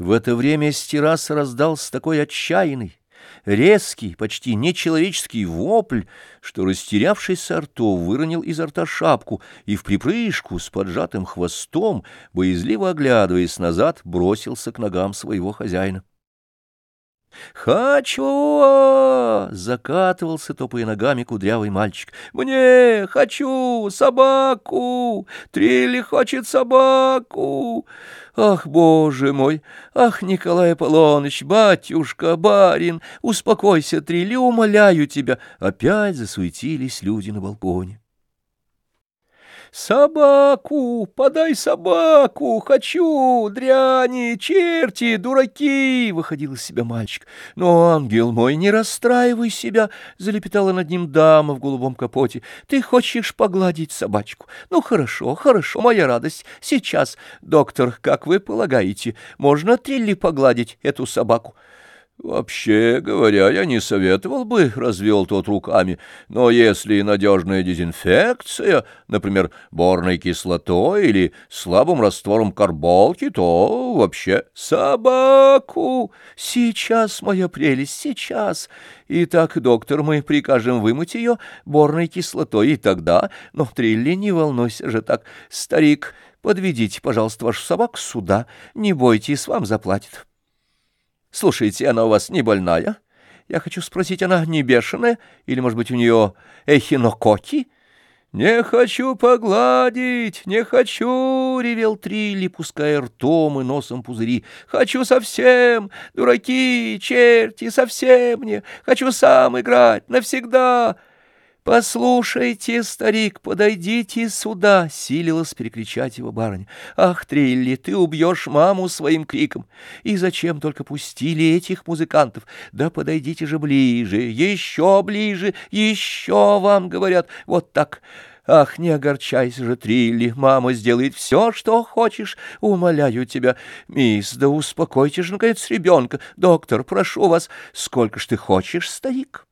В это время с террасы раздался такой отчаянный, резкий, почти нечеловеческий вопль, что, растерявшись ртов, выронил изо рта шапку и в припрыжку с поджатым хвостом, боязливо оглядываясь назад, бросился к ногам своего хозяина. «Хочу!» — закатывался, топая ногами, кудрявый мальчик. «Мне! Хочу! Собаку! Трилли хочет собаку! Ах, боже мой! Ах, Николай Аполлоныч, батюшка, барин! Успокойся, Трилли, умоляю тебя!» Опять засуетились люди на балконе. «Собаку! Подай собаку! Хочу! Дряни! Черти! Дураки!» — выходил из себя мальчик. «Но, ангел мой, не расстраивай себя!» — залепетала над ним дама в голубом капоте. «Ты хочешь погладить собачку? Ну, хорошо, хорошо, моя радость. Сейчас, доктор, как вы полагаете, можно Трилли погладить эту собаку?» «Вообще говоря, я не советовал бы», — развел тот руками, «но если надежная дезинфекция, например, борной кислотой или слабым раствором карболки, то вообще собаку! Сейчас, моя прелесть, сейчас! Итак, доктор, мы прикажем вымыть ее борной кислотой, и тогда... Но, Трилли, не волнуйся же так, старик, подведите, пожалуйста, вашу собаку сюда, не бойтесь, вам заплатит». Слушайте, она у вас не больная? Я хочу спросить, она не бешеная? Или, может быть, у нее эхинококи? «Не хочу погладить, не хочу!» — ревел Трилли, пуская ртом и носом пузыри. «Хочу совсем! Дураки, черти, совсем не! Хочу сам играть, навсегда!» «Послушайте, старик, подойдите сюда!» — силилась перекричать его барыня. «Ах, Трилли, ты убьешь маму своим криком! И зачем только пустили этих музыкантов? Да подойдите же ближе, еще ближе, еще вам говорят, вот так!» Ах, не огорчайся же, Трилли, мама сделает все, что хочешь, умоляю тебя. Мисс, да успокойте же, наконец, ребенка. Доктор, прошу вас, сколько ж ты хочешь, старик?»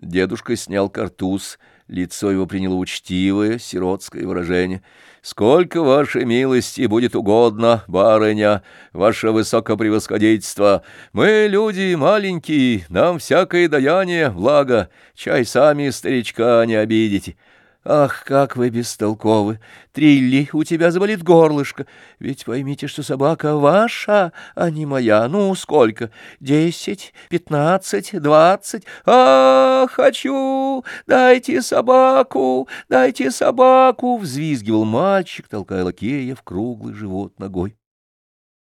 Дедушка снял картуз, лицо его приняло учтивое, сиротское выражение. «Сколько вашей милости будет угодно, барыня, ваше высокопревосходительство! Мы люди маленькие, нам всякое даяние, благо, чай сами старичка не обидите». Ах, как вы бестолковы! Трилли, у тебя заболит горлышко. Ведь поймите, что собака ваша, а не моя. Ну, сколько? Десять, пятнадцать, двадцать? А, хочу! Дайте собаку! Дайте собаку! Взвизгивал мальчик, толкая лакея в круглый живот ногой.